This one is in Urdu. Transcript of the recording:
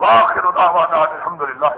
واخر دعوانا الحمد لله